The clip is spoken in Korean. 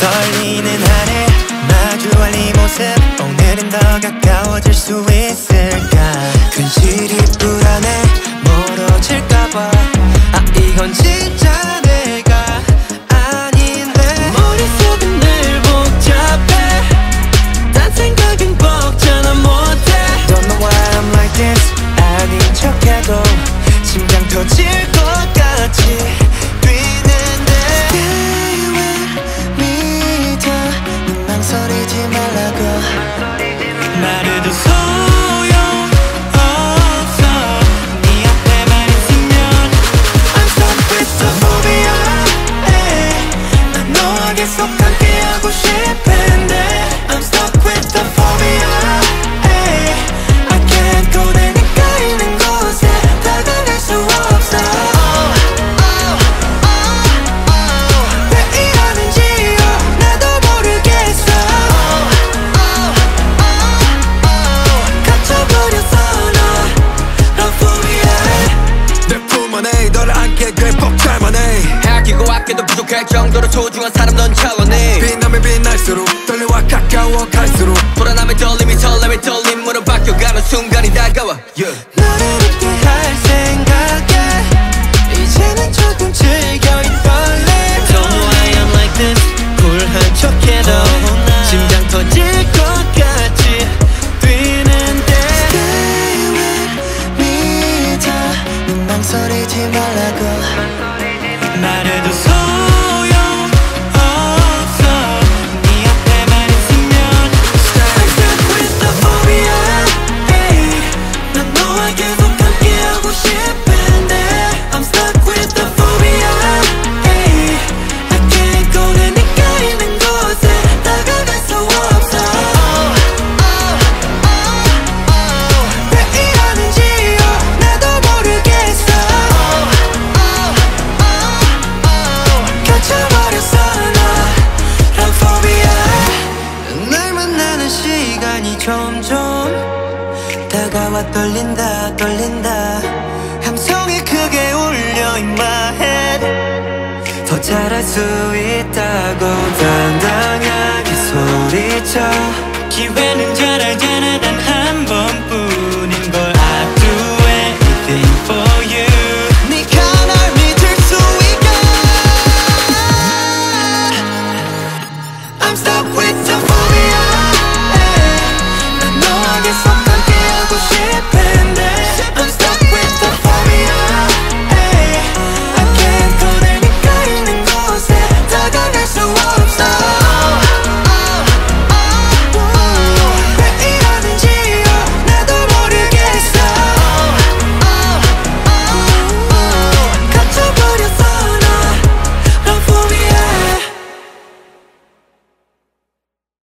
떨리는 하늘 마주할 이 모습 오늘은 더 가까워질 수 있을까? 근실이 불안해 멀어질까봐. 아 이건 진짜 내가 안게 돼 벅찰만해. 아끼고 아껴도 부족할 정도로 소중한 사람 넌 차원해 빛나면 빛날수록 떨려와 가까워 갈수록. 불안함에 떨림이 설렘에 떨림으로 바뀌어가는 순간이 다가와. Yeah. 시간이 점점 다가와 떨린다 떨린다. 함성이 크게 울려 in my head. 더 잘할 수 있다고 당당하게 소리쳐. 기회는 잘 알잖아 단 한 번뿐인 걸 I do anything for you. 네가 날 믿을 수 있게. I'm stuck with